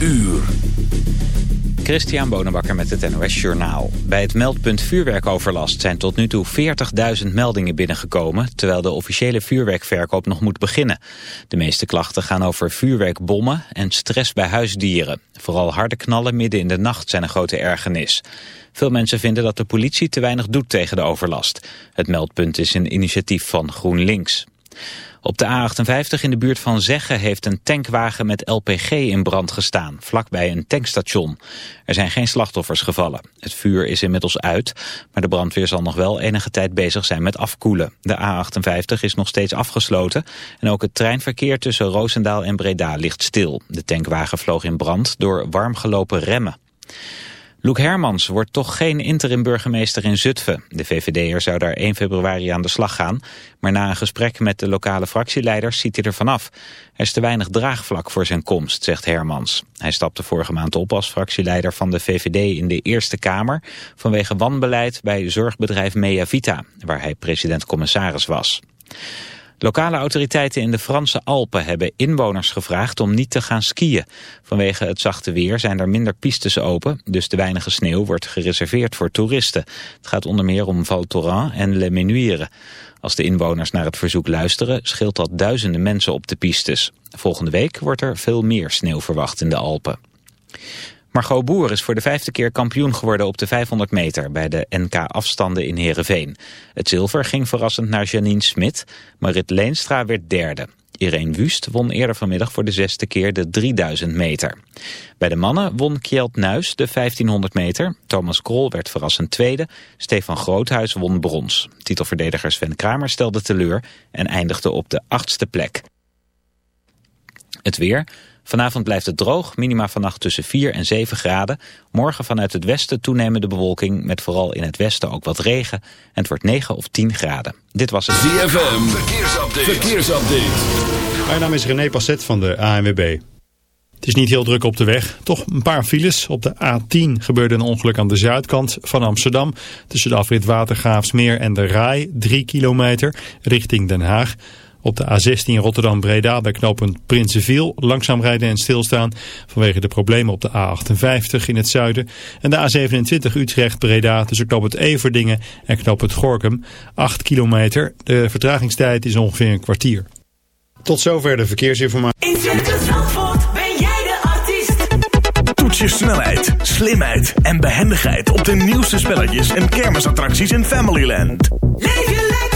uur. Christian Bonenbakker met het NOS Journaal. Bij het meldpunt vuurwerkoverlast zijn tot nu toe 40.000 meldingen binnengekomen... terwijl de officiële vuurwerkverkoop nog moet beginnen. De meeste klachten gaan over vuurwerkbommen en stress bij huisdieren. Vooral harde knallen midden in de nacht zijn een grote ergernis. Veel mensen vinden dat de politie te weinig doet tegen de overlast. Het meldpunt is een initiatief van GroenLinks. Op de A58 in de buurt van Zegge heeft een tankwagen met LPG in brand gestaan, vlakbij een tankstation. Er zijn geen slachtoffers gevallen. Het vuur is inmiddels uit, maar de brandweer zal nog wel enige tijd bezig zijn met afkoelen. De A58 is nog steeds afgesloten en ook het treinverkeer tussen Roosendaal en Breda ligt stil. De tankwagen vloog in brand door warmgelopen remmen. Loek Hermans wordt toch geen interim-burgemeester in Zutphen. De VVD'er zou daar 1 februari aan de slag gaan. Maar na een gesprek met de lokale fractieleiders ziet hij er vanaf. Er is te weinig draagvlak voor zijn komst, zegt Hermans. Hij stapte vorige maand op als fractieleider van de VVD in de Eerste Kamer... vanwege wanbeleid bij zorgbedrijf Mea Vita, waar hij president-commissaris was. Lokale autoriteiten in de Franse Alpen hebben inwoners gevraagd om niet te gaan skiën. Vanwege het zachte weer zijn er minder pistes open, dus de weinige sneeuw wordt gereserveerd voor toeristen. Het gaat onder meer om Val Thorens en Le Menuire. Als de inwoners naar het verzoek luisteren, scheelt dat duizenden mensen op de pistes. Volgende week wordt er veel meer sneeuw verwacht in de Alpen. Margot Boer is voor de vijfde keer kampioen geworden op de 500 meter bij de NK-afstanden in Heerenveen. Het zilver ging verrassend naar Janine Smit, Marit Leenstra werd derde. Irene Wust won eerder vanmiddag voor de zesde keer de 3000 meter. Bij de mannen won Kjeld Nuis de 1500 meter. Thomas Krol werd verrassend tweede. Stefan Groothuis won brons. Titelverdediger Sven Kramer stelde teleur en eindigde op de achtste plek. Het weer... Vanavond blijft het droog, minima vannacht tussen 4 en 7 graden. Morgen vanuit het westen toenemende bewolking met vooral in het westen ook wat regen. En het wordt 9 of 10 graden. Dit was het ZFM, verkeersupdate. verkeersupdate. Mijn naam is René Passet van de ANWB. Het is niet heel druk op de weg. Toch een paar files. Op de A10 gebeurde een ongeluk aan de zuidkant van Amsterdam. Tussen de afrit Watergraafsmeer en de Rai. 3 kilometer richting Den Haag. Op de A16 Rotterdam-Breda bij knooppunt Prinsenviel langzaam rijden en stilstaan vanwege de problemen op de A58 in het zuiden. En de A27 Utrecht-Breda tussen knooppunt Everdingen en knooppunt Gorkum. 8 kilometer. De vertragingstijd is ongeveer een kwartier. Tot zover de verkeersinformatie. In Circus Zandvoort ben jij de artiest. Toets je snelheid, slimheid en behendigheid op de nieuwste spelletjes en kermisattracties in Familyland. Leef je lekker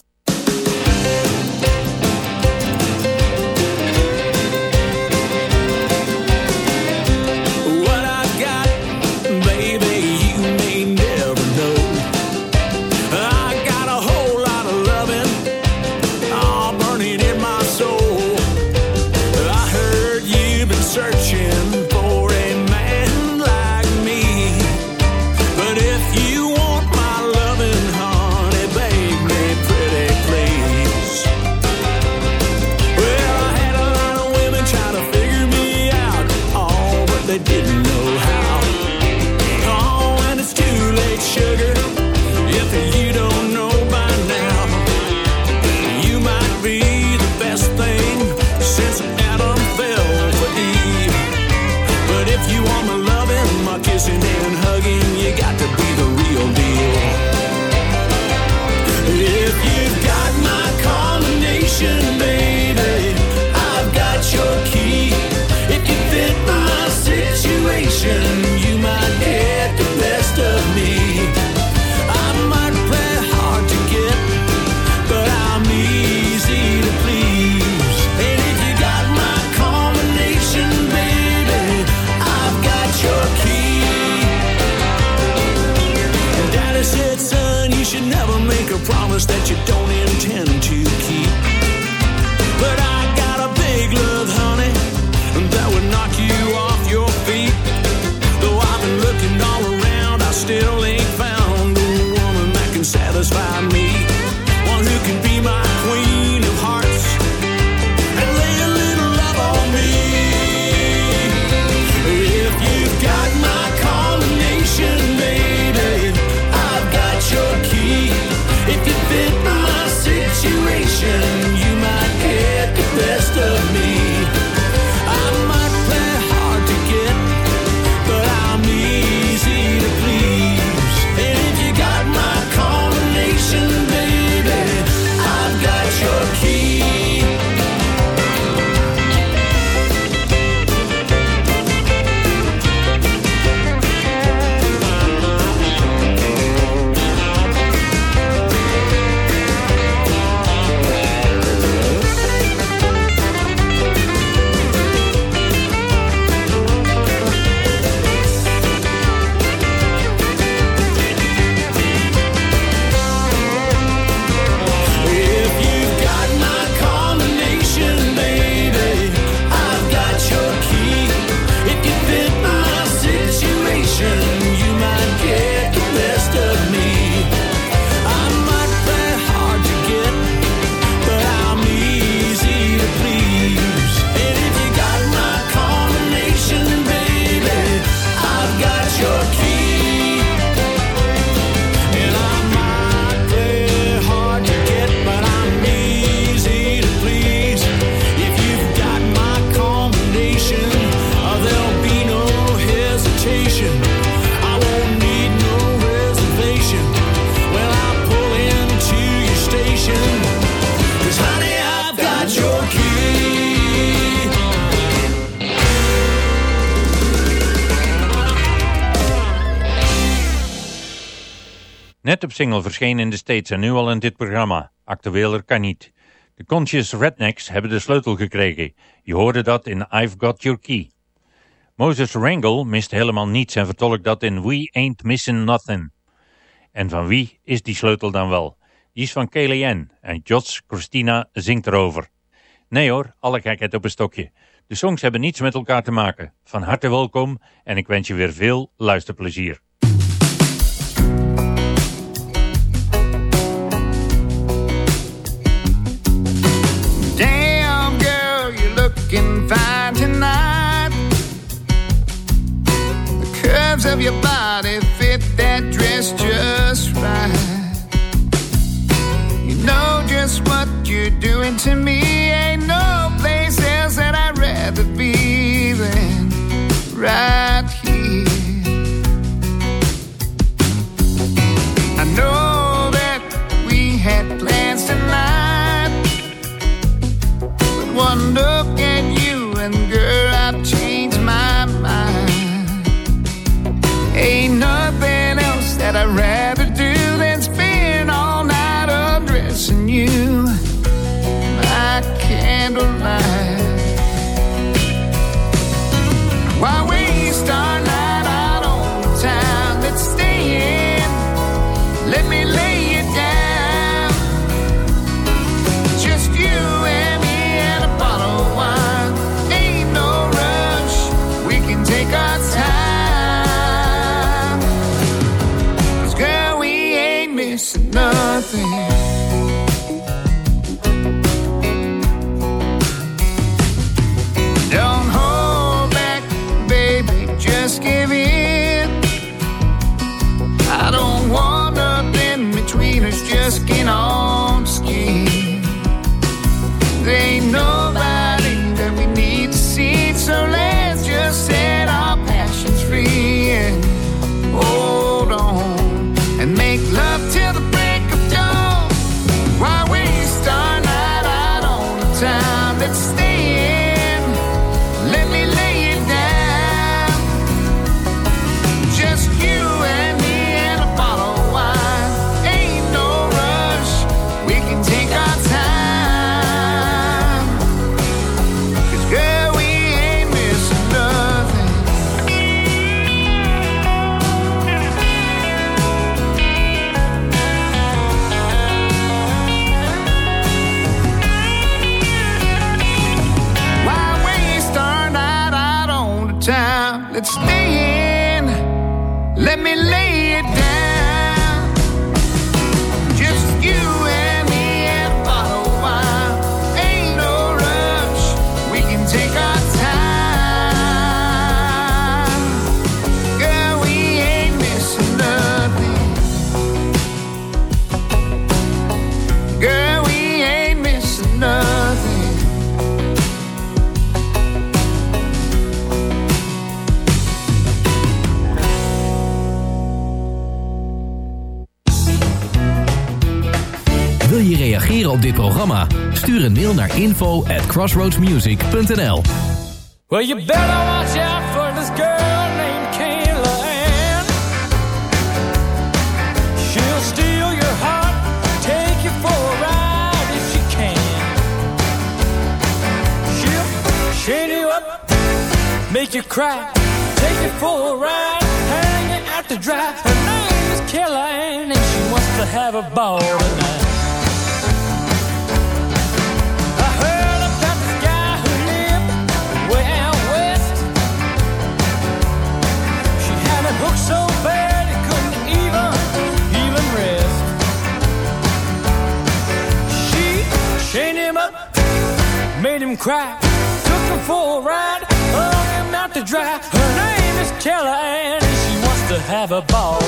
Net op single verschenen in de States en nu al in dit programma. Actueler kan niet. De Conscious Rednecks hebben de sleutel gekregen. Je hoorde dat in I've Got Your Key. Moses Wrangle mist helemaal niets en vertolkt dat in We Ain't Missing Nothing. En van wie is die sleutel dan wel? Die is van Kellyanne en Jots Christina zingt erover. Nee hoor, alle gekheid op een stokje. De songs hebben niets met elkaar te maken. Van harte welkom en ik wens je weer veel luisterplezier. Looking fine tonight. The curves of your body fit that dress just right. You know just what you're doing to me. Ain't no place else that I'd rather be than right here. I know that we had plans tonight. But one look nothing else that I'd rather do than spend all night undressing you. My candlelight. Why je reageren op dit programma? Stuur een mail naar info at crossroadsmusic.nl Well, you better watch out for this girl named Kayla Ann. She'll steal your heart, take you for a ride if she can. She'll shade you up, make you cry, take you for a ride, hang you out to dry. Her name is Kayla Ann, and she wants to have a ball tonight. Chained him up, made him cry, took him for a ride, hung him out to dry. Her name is Kelly Ann, and she wants to have a ball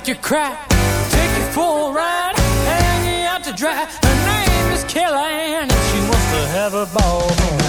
make you cry, take you for a ride, hang you out to dry. Her name is Kelly and she wants to have a ball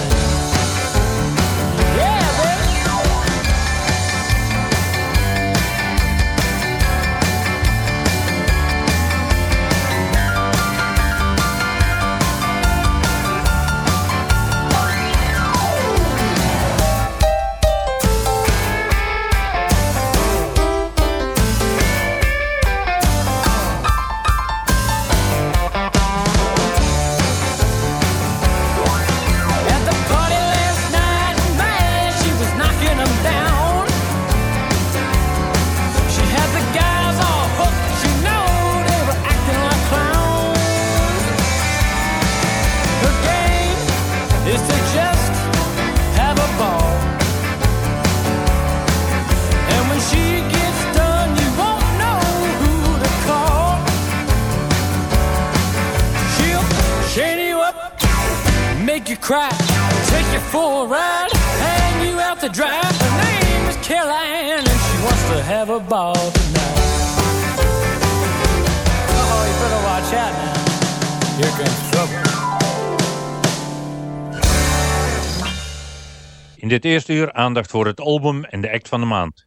dit eerste uur aandacht voor het album en de act van de maand.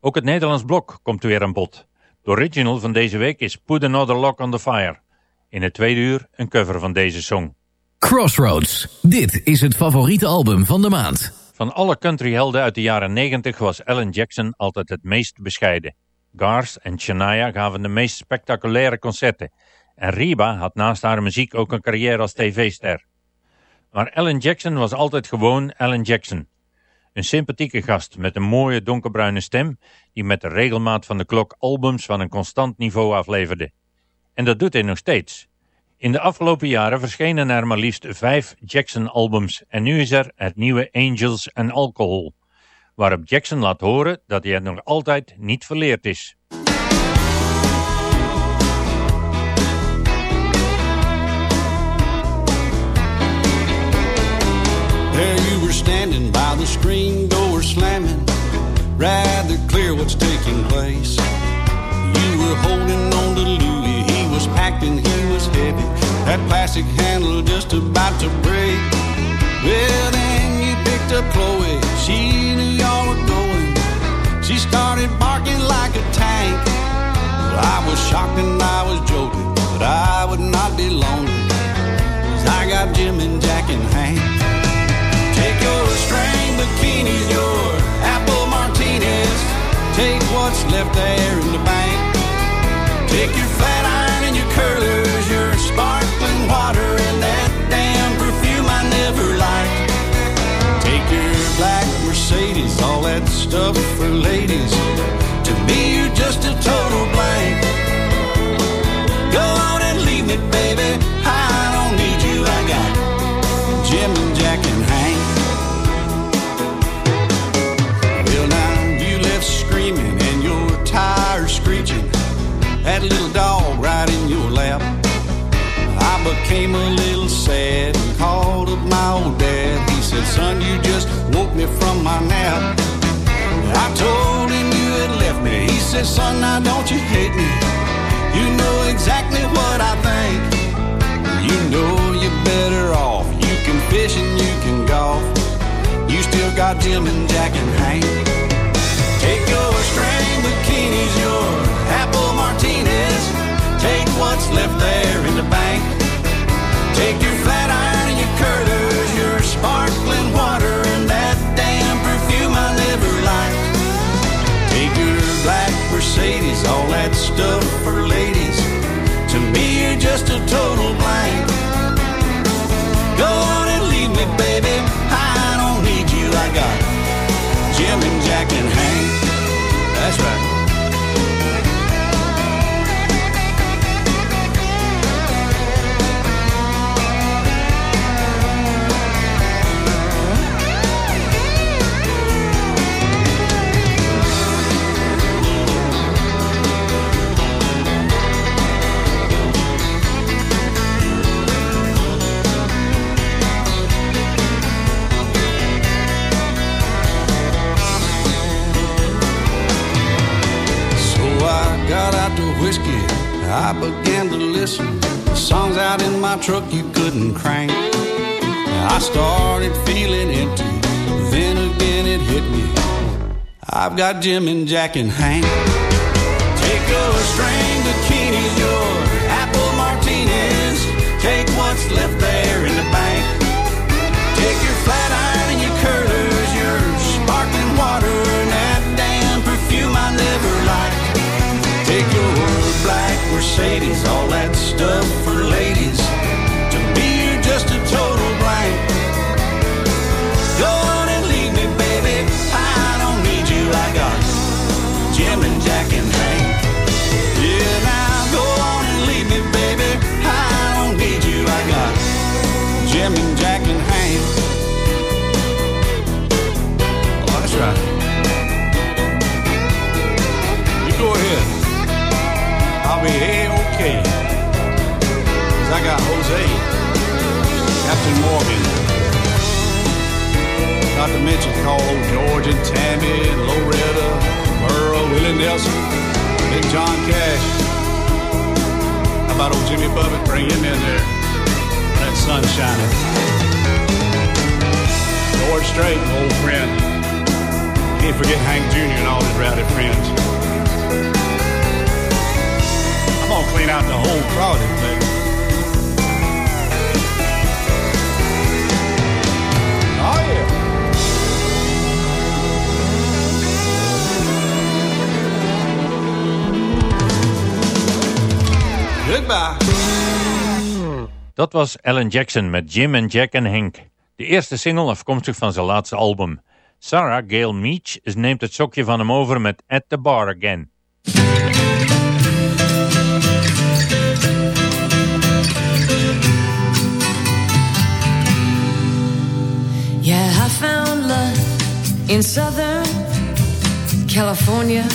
Ook het Nederlands blok komt weer aan bod. De original van deze week is Put Another Lock on the Fire. In het tweede uur een cover van deze song. Crossroads. Dit is het favoriete album van de maand. Van alle countryhelden uit de jaren 90 was Alan Jackson altijd het meest bescheiden. Garth en Shania gaven de meest spectaculaire concerten. En Reba had naast haar muziek ook een carrière als tv-ster. Maar Alan Jackson was altijd gewoon Alan Jackson. Een sympathieke gast met een mooie donkerbruine stem die met de regelmaat van de klok albums van een constant niveau afleverde. En dat doet hij nog steeds. In de afgelopen jaren verschenen er maar liefst vijf Jackson-albums en nu is er het nieuwe Angels and Alcohol, waarop Jackson laat horen dat hij het nog altijd niet verleerd is. There you were standing by the screen door slamming, rather clear what's taking place. You were holding on to Louis, he was packed and he was heavy. That plastic handle just about to break. Well, then you picked up Chloe, she knew y'all were going. She started barking like a tank. Well, I was shocked and I was joking, but I would not be lonely. 'cause I got Jim and Jack in hand. String bikinis, your apple martinis. Take what's left there in the bank. Take your flat iron and your curlers, your sparkling water, and that damn perfume I never liked. Take your black Mercedes, all that stuff for ladies. To me, you're just a total blank. Go on and leave me, baby. Became a little sad and called up my old dad. He said, Son, you just woke me from my nap. I told him you had left me. He said, Son, now don't you hate me. You know exactly what I think. You know you're better off. You can fish and you can golf. You still got Jim and Jack and Hank. Take your string bikinis, your apple martinis. Take what's left there in the bank. I began to listen. Songs out in my truck you couldn't crank. I started feeling empty, then again it hit me. I've got Jim and Jack and Hank. Take a string bikinis, your apple martinis. Take what's left Mercedes, all that stuff for ladies. To me, you're just a total blank. Go on and leave me, baby. I don't need you. I got Jim and Jack and Hank. Yeah, now go on and leave me, baby. I don't need you. I got Jim and Jack and Hank. Oh, that's right. You go ahead. I'll be Cause I got Jose, Captain Morgan. Not to mention call old George and Tammy and Loretta, Merle, Willie Nelson, Big John Cash. How about old Jimmy Buffett? Bring him in there. That sun shining. George Strait, old friend. Can't forget Hank Jr. and all his rowdy friends. Gonna clean out the whole baby. Oh. Dat was Alan Jackson met Jim en Jack en Hank. De eerste single afkomstig van zijn laatste album. Sarah Gail Meach neemt het sokje van hem over met At the Bar Again. Yeah, I found love in Southern California.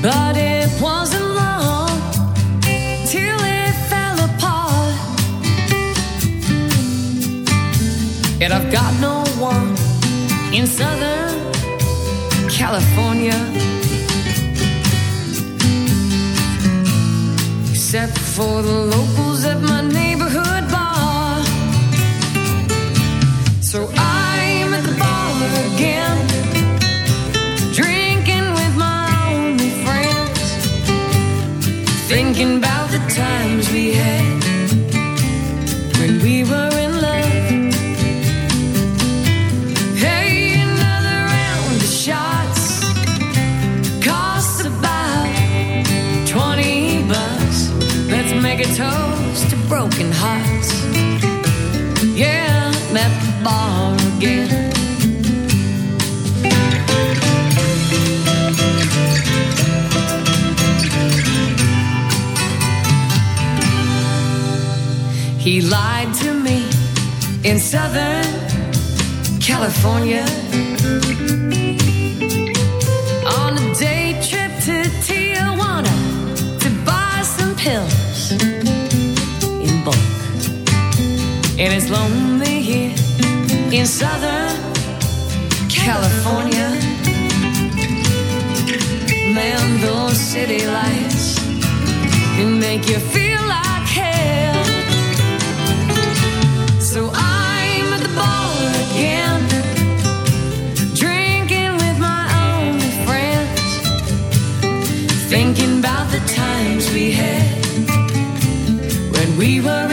But it wasn't long till it fell apart. And I've got no one in Southern California. Except for the locals at my neighborhood So I'm at the bar again, drinking with my only friends, thinking about the times we had when we were in love. Hey, another round of shots costs about 20 bucks. Let's make a toast to broken hearts. Yeah, I'm he lied to me in Southern California. On a day trip to Tijuana to buy some pills in bulk. In his lonely in Southern California. Man, those city lights can make you feel like hell. So I'm at the bar again, drinking with my only friends, thinking about the times we had when we were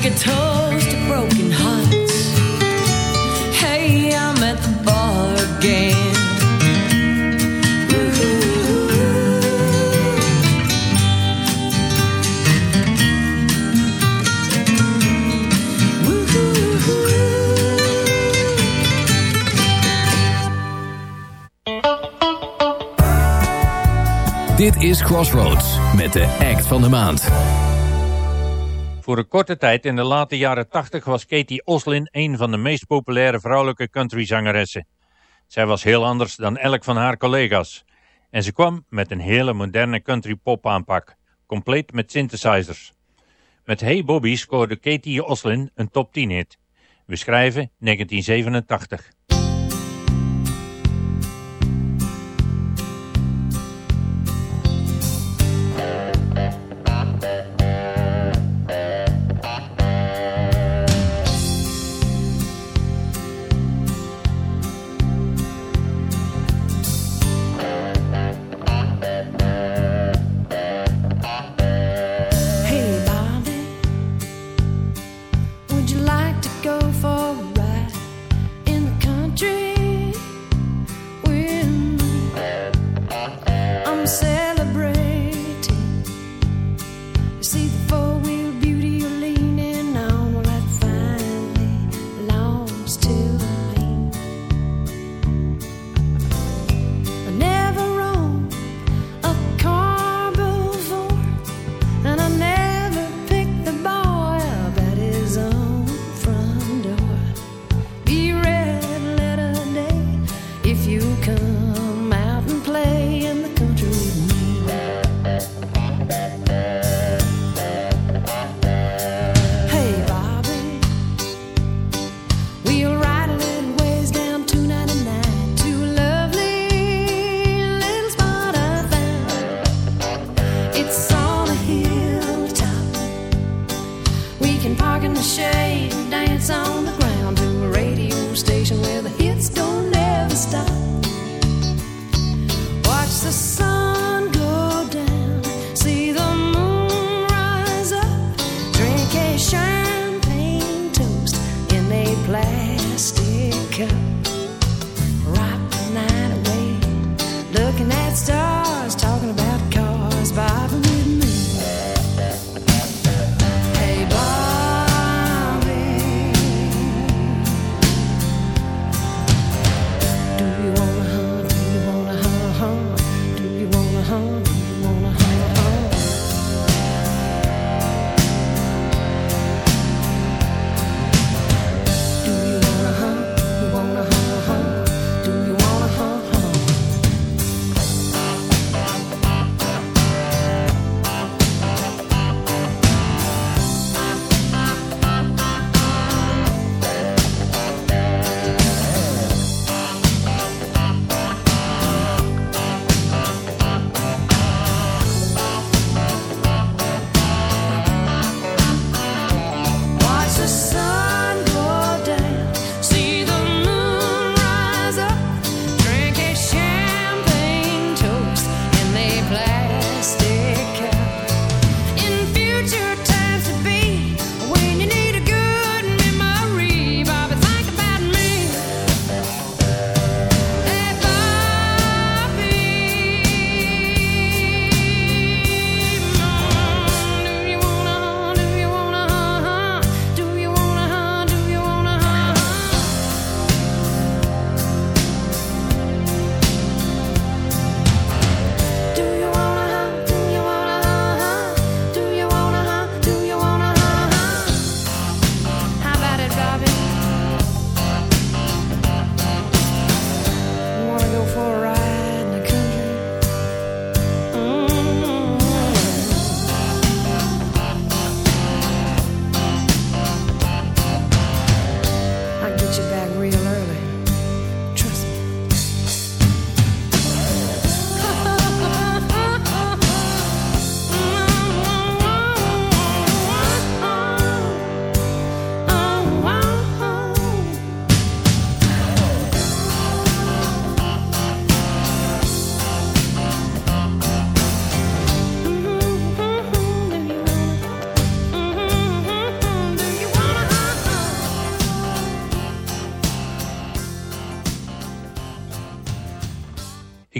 make a toast to broken hearts. Hey, I'm at the bar again. Dit is Crossroads met de act van de maand. Voor een korte tijd in de late jaren 80 was Katie Oslin een van de meest populaire vrouwelijke countryzangeressen. Zij was heel anders dan elk van haar collega's. En ze kwam met een hele moderne country pop aanpak, compleet met synthesizers. Met Hey Bobby scoorde Katie Oslin een top 10 hit. We schrijven 1987. I'm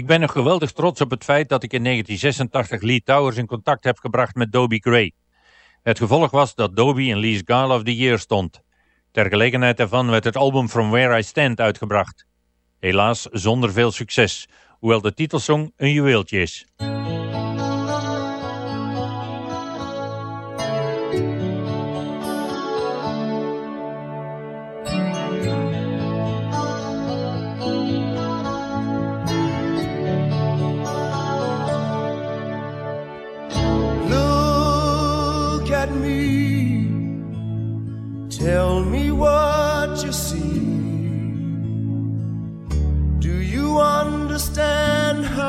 ben nog geweldig trots op het feit dat ik in 1986 Lee Towers in contact heb gebracht met Dobie Gray. Het gevolg was dat Dobie in Lee's Gala of the Year stond. Ter gelegenheid daarvan werd het album From Where I Stand uitgebracht. Helaas zonder veel succes, hoewel de titelsong een juweeltje is.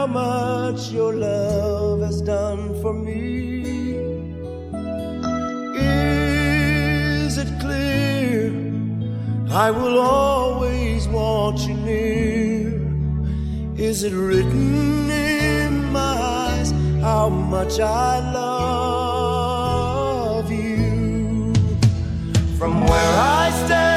How much your love has done for me? Is it clear? I will always want you near. Is it written in my eyes how much I love you? From where I stand,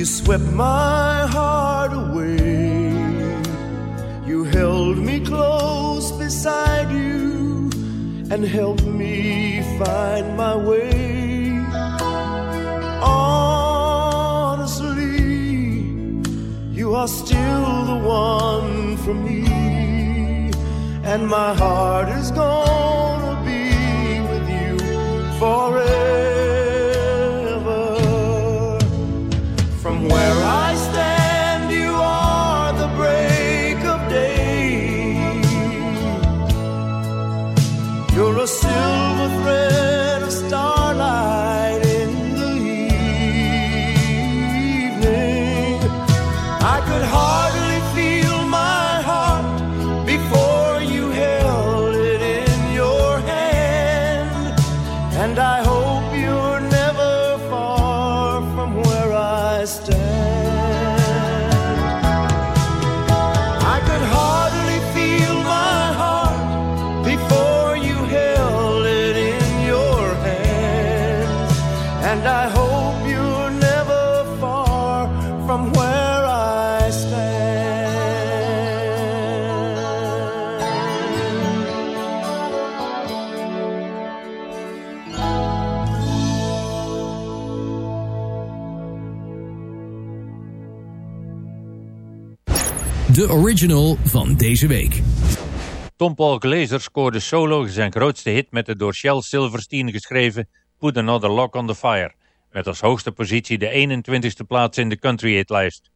you swept my heart away. You held me close beside you and helped me find my way. Honestly, you are still the one for me, and my heart is gonna be with you forever. De original van deze week. Tom Paul Glazer scoorde solo zijn grootste hit met de door Shel Silverstein geschreven Put Another Lock on the Fire, met als hoogste positie de 21ste plaats in de country hitlijst.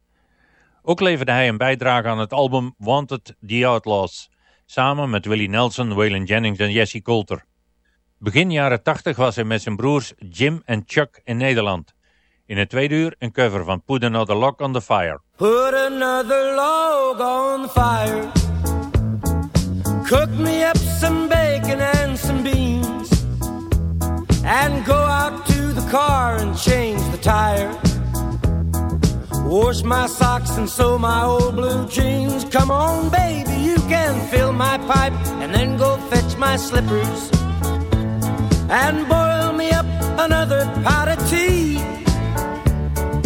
Ook leverde hij een bijdrage aan het album Wanted The Outlaws, samen met Willie Nelson, Waylon Jennings en Jesse Coulter. Begin jaren 80 was hij met zijn broers Jim en Chuck in Nederland. In het tweede uur een cover van Put Another Log on the Fire. Put another log on the fire. Cook me up some bacon and some beans. And go out to the car and change the tire. Wash my socks and sew my old blue jeans. Come on, baby, you can fill my pipe and then go fetch my slippers. And boil me up another pot of tea.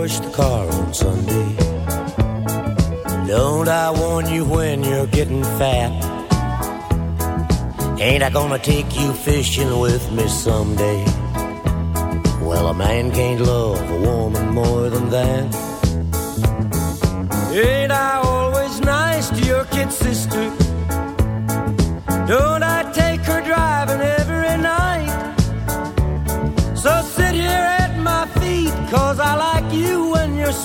wash the car on Sunday? Don't I warn you when you're getting fat? Ain't I gonna take you fishing with me someday? Well, a man can't love a woman more than that. Ain't I always nice to your kid sister? Don't I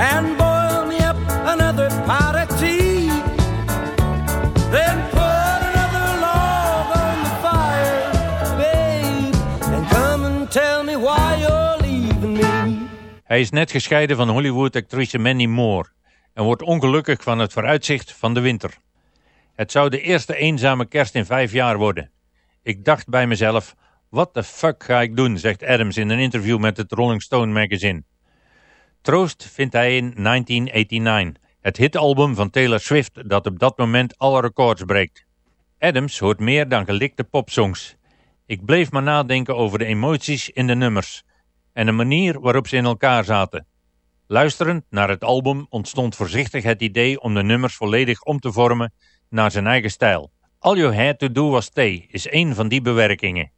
And boil me up another pot of tea. Then put another log on the fire, babe. And come and tell me why you're leaving me. Hij is net gescheiden van Hollywood-actrice Mandy Moore en wordt ongelukkig van het vooruitzicht van de winter. Het zou de eerste eenzame kerst in vijf jaar worden. Ik dacht bij mezelf, wat the fuck ga ik doen, zegt Adams in een interview met het Rolling Stone magazine. Troost vindt hij in 1989, het hitalbum van Taylor Swift dat op dat moment alle records breekt. Adams hoort meer dan gelikte popsongs. Ik bleef maar nadenken over de emoties in de nummers en de manier waarop ze in elkaar zaten. Luisterend naar het album ontstond voorzichtig het idee om de nummers volledig om te vormen naar zijn eigen stijl. All You Had To Do Was Stay is een van die bewerkingen.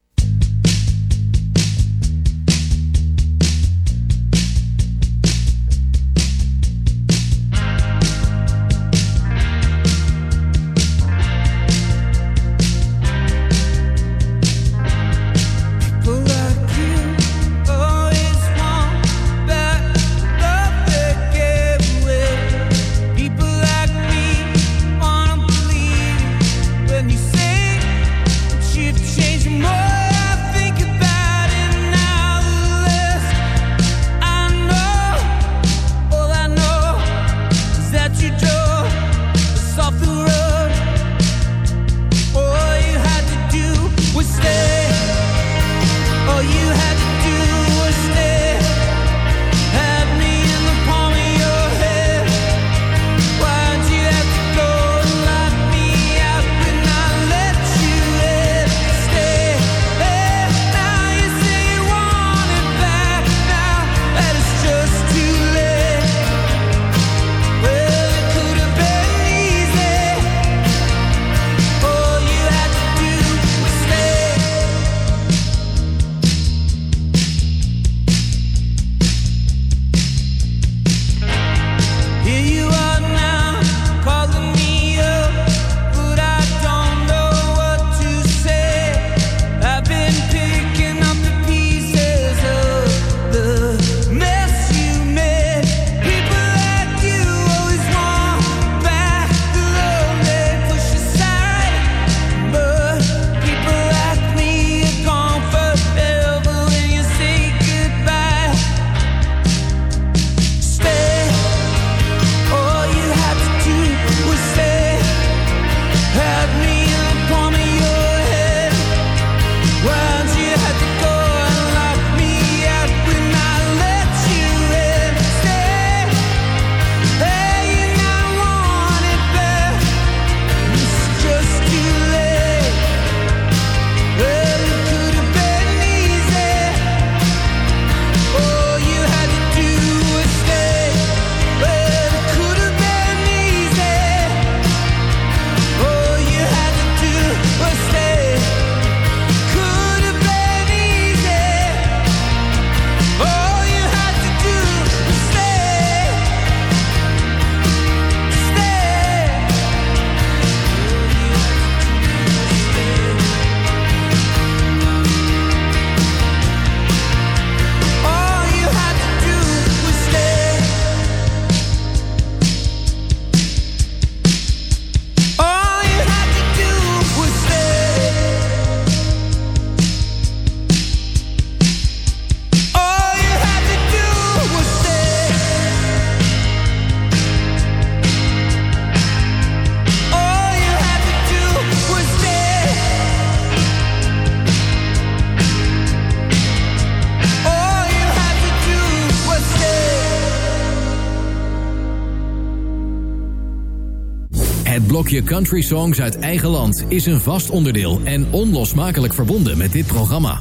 Blokje country songs uit eigen land is een vast onderdeel en onlosmakelijk verbonden met dit programma.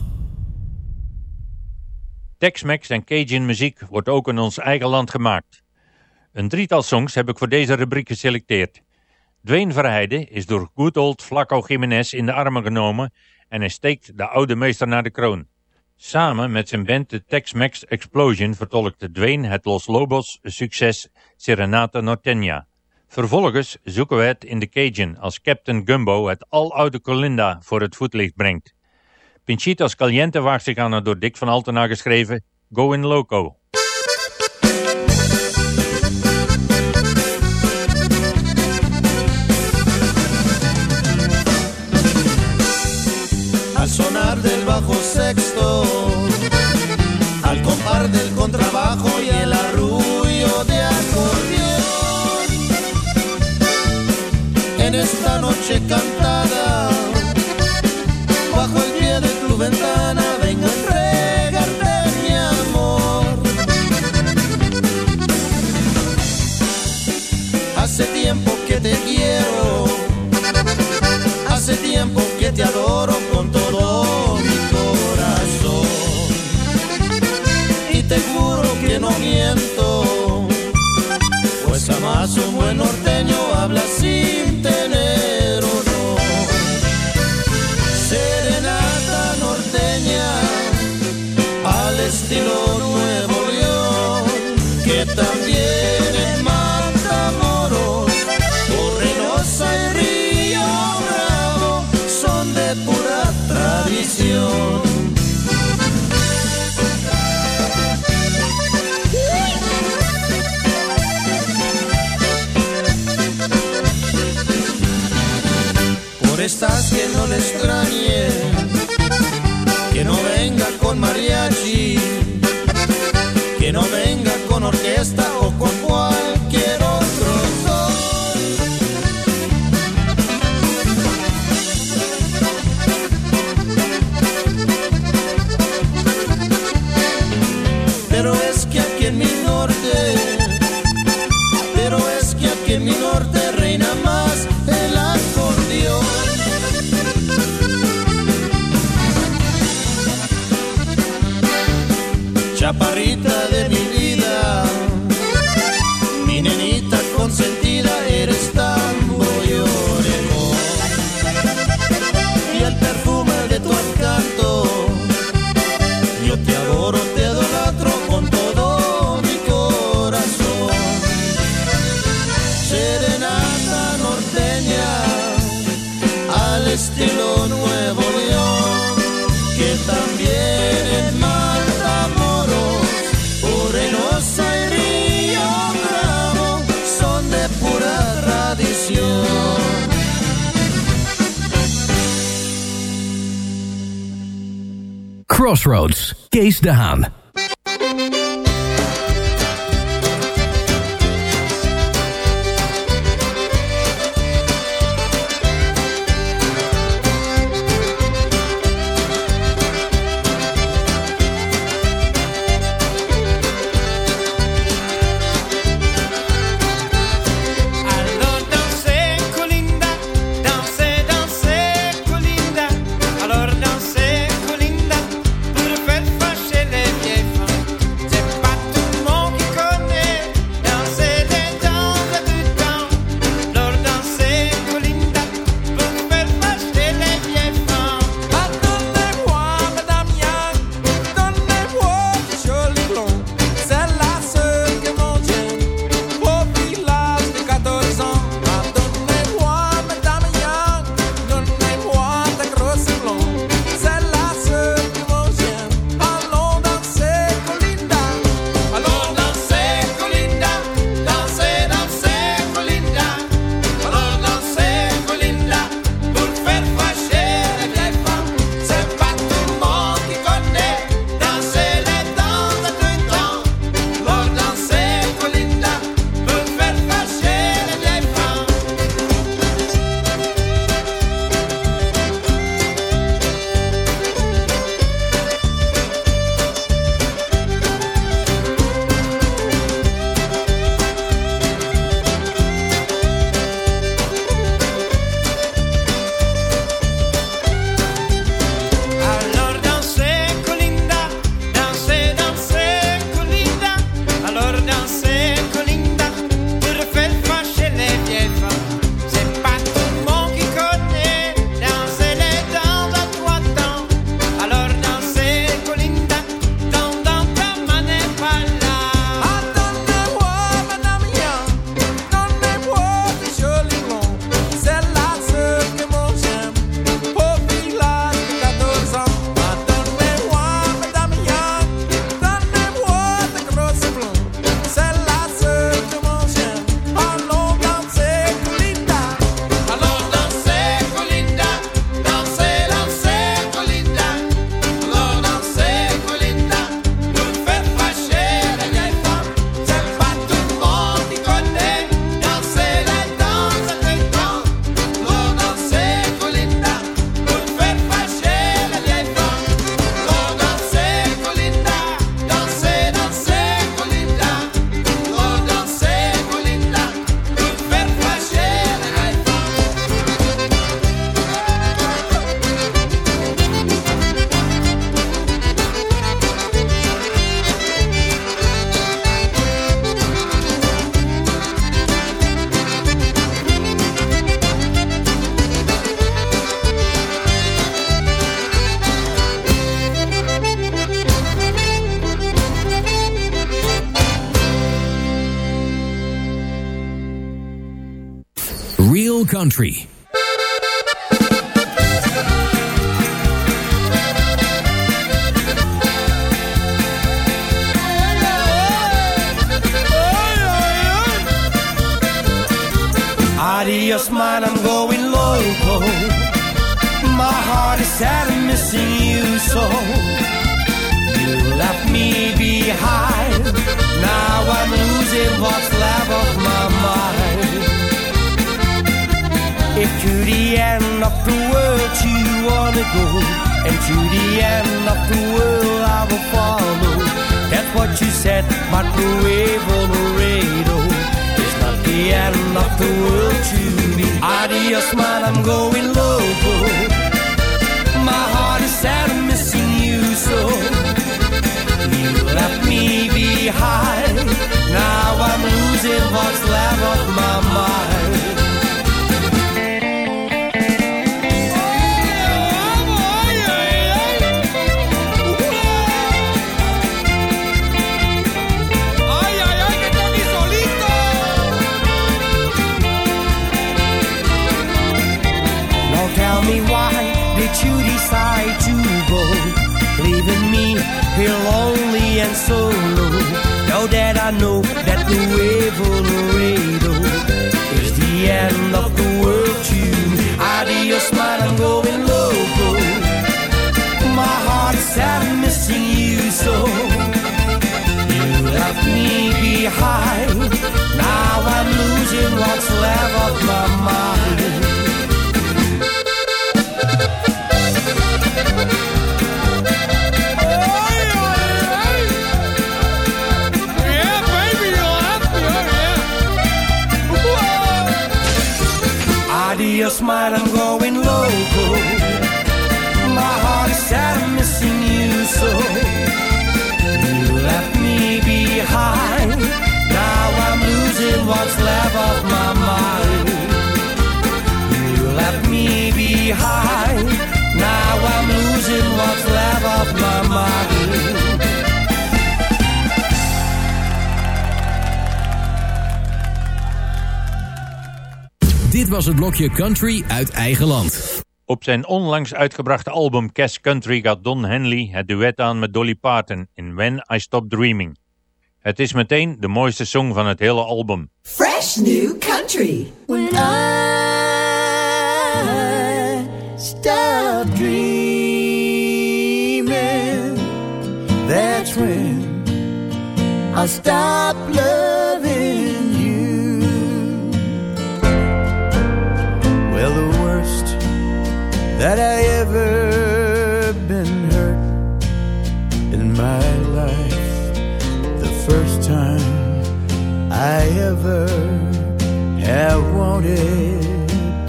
Tex-Mex en Cajun muziek wordt ook in ons eigen land gemaakt. Een drietal songs heb ik voor deze rubriek geselecteerd. Dwayne Verheide is door good old Flaco Jiménez in de armen genomen en hij steekt de oude meester naar de kroon. Samen met zijn band de Tex-Mex Explosion vertolkte Dwayne het Los Lobos succes Serenata Norteña. Vervolgens zoeken we het in de Cajun als Captain Gumbo het aloude Colinda voor het voetlicht brengt. Pinchitas Caliente waagt zich aan het door Dick van Altena geschreven Going Loco. al sonar del bajo sexto, al compar del contrabajo y el arrullo esta noche cantada, que no venga con mariachi, que no venga con orquesta Crossroads, Kees de. Real Country. Adios, mine, I'm going loco. My heart is sad and missing you so. You left me behind. Now I'm losing what's left of my mind. End of the world you wanna go, and to the end of the world I will follow. That's what you said, microwave on the radio. It's not the end of the world to me. Adios, man, I'm going loco. My heart is sad and missing you so. You left me behind. Now I'm losing what's left of my mind. Tell me why did you decide to go, leaving me here lonely and solo? Now that I know that the wave on the is the end of the world to me. Adios, man, I'm going loco. My heart is sad missing you so. You left me behind. Now I'm losing what's left of my mind. Was het blokje Country uit eigen land. Op zijn onlangs uitgebrachte album Cash Country gaat Don Henley het duet aan met Dolly Parton in When I Stop Dreaming. Het is meteen de mooiste song van het hele album. Fresh new country. When I stop dreaming, That's when I stop loving that I ever been hurt in my life. The first time I ever have wanted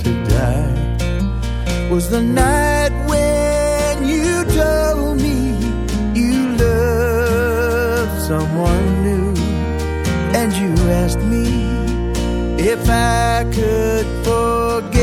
to die was the night when you told me you loved someone new and you asked me if I could forget.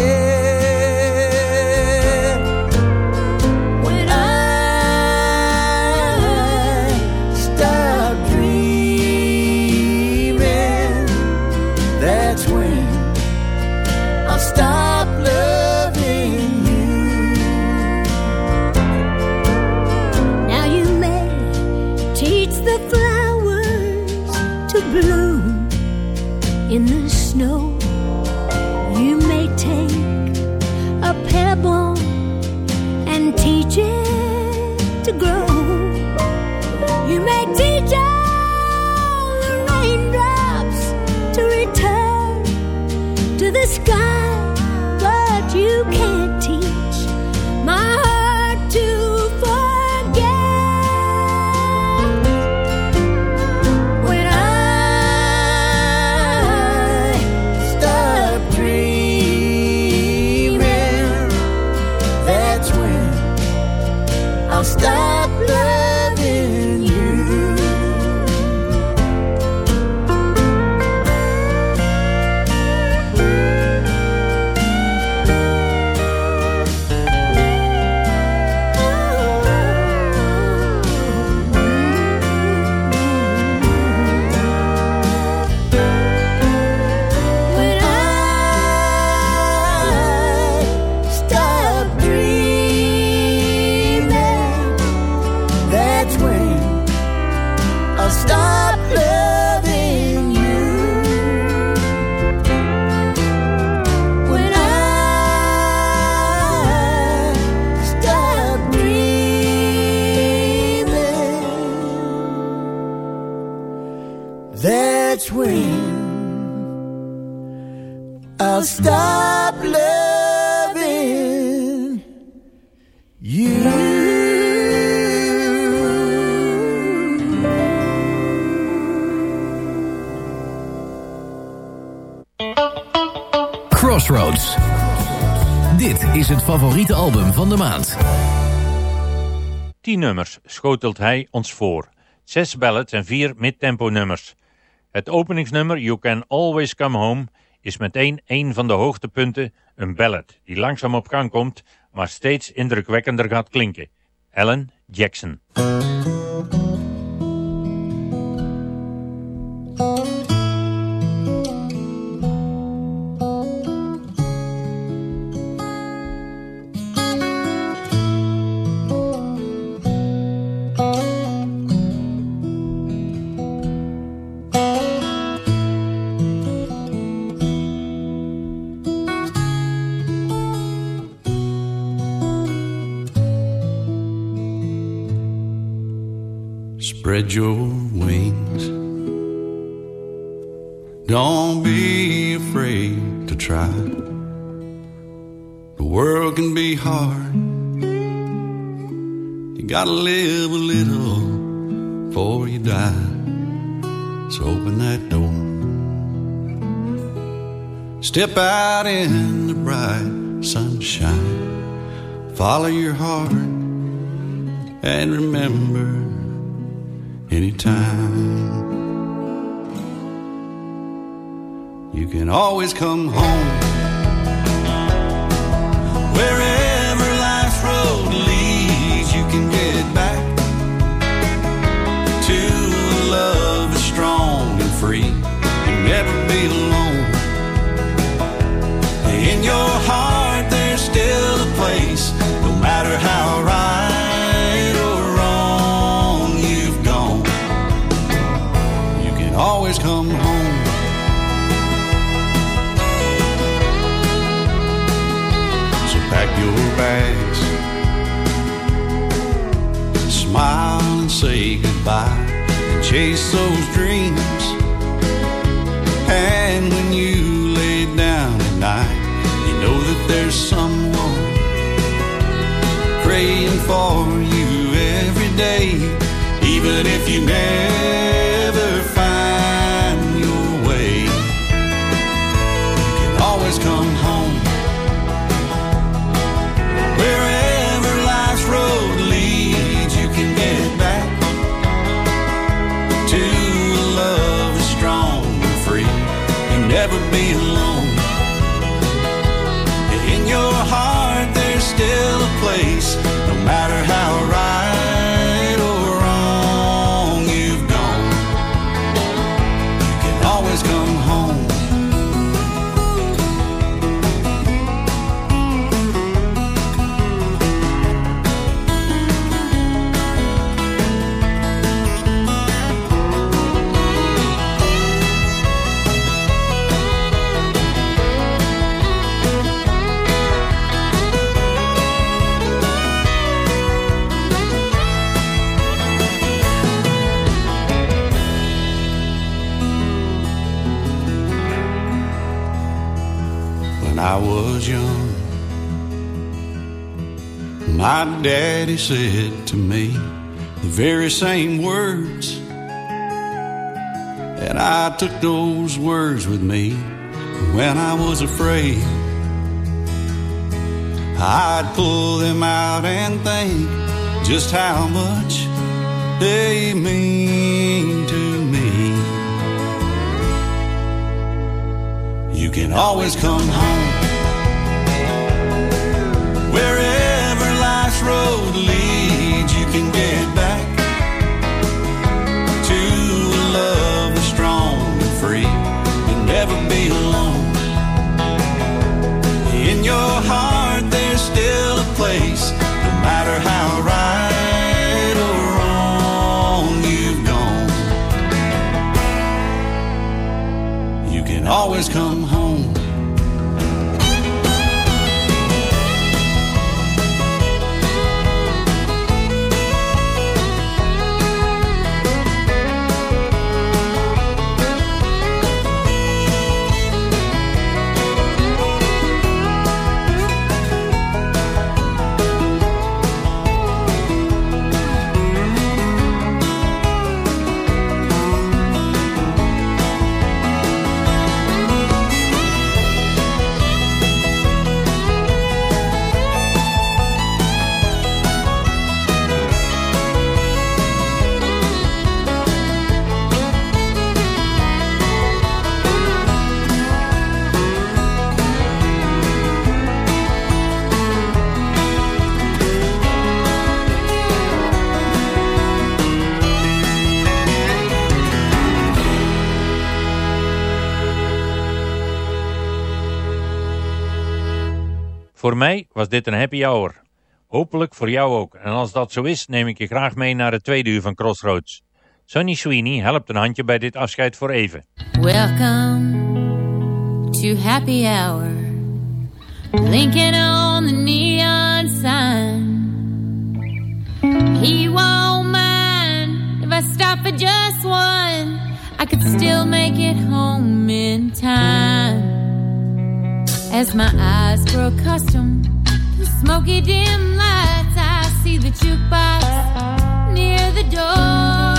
The you. Crossroads. Dit is het favoriete album van de maand. Tien nummers schotelt hij ons voor. Zes ballads en vier midtempo nummers. Het openingsnummer You Can Always Come Home is meteen een van de hoogtepunten, een ballad die langzaam op gang komt, maar steeds indrukwekkender gaat klinken. Alan Jackson. Step out in the bright sunshine. Follow your heart and remember anytime. You can always come home. Wherever life's road leads, you can get back to a love that's strong and free. You'll never chase those dreams. And when you lay down at night, you know that there's someone praying for you every day, even if you never my daddy said to me the very same words. And I took those words with me when I was afraid. I'd pull them out and think just how much they mean to me. You can always come home. Wherever road leads, you can get back to a love that's strong and free. You'll never be alone. In your heart, there's still a place, no matter how right or wrong you've gone. You can always come Voor mij was dit een happy hour. Hopelijk voor jou ook. En als dat zo is, neem ik je graag mee naar het tweede uur van Crossroads. Sonny Sweeney helpt een handje bij dit afscheid voor even. Welcome to happy hour. Blinking on the neon sign. He for just one. I could still make it home in time. As my eyes grow accustomed to smoky dim lights, I see the jukebox near the door.